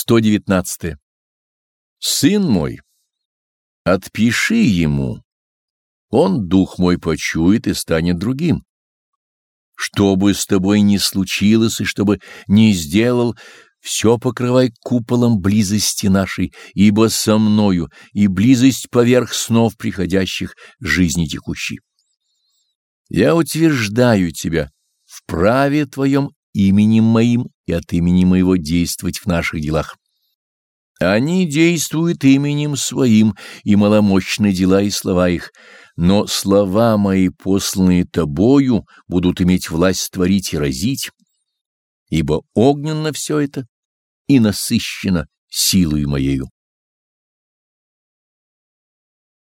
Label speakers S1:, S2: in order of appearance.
S1: 119. Сын мой, отпиши ему, он, дух мой, почует и станет другим. Что бы с тобой ни случилось и что бы ни сделал, все покрывай куполом близости нашей, ибо со мною и близость поверх снов приходящих жизни текущей. Я утверждаю тебя в праве твоем именем моим и от имени моего действовать в наших делах. Они действуют именем своим, и маломощны дела и слова их, но слова мои, посланные тобою, будут иметь власть творить и разить, ибо огненно все это и насыщено силой моею.